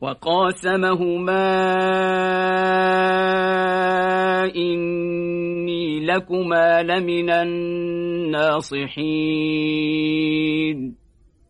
وقاسمهما إني لكما لمن الناصحين.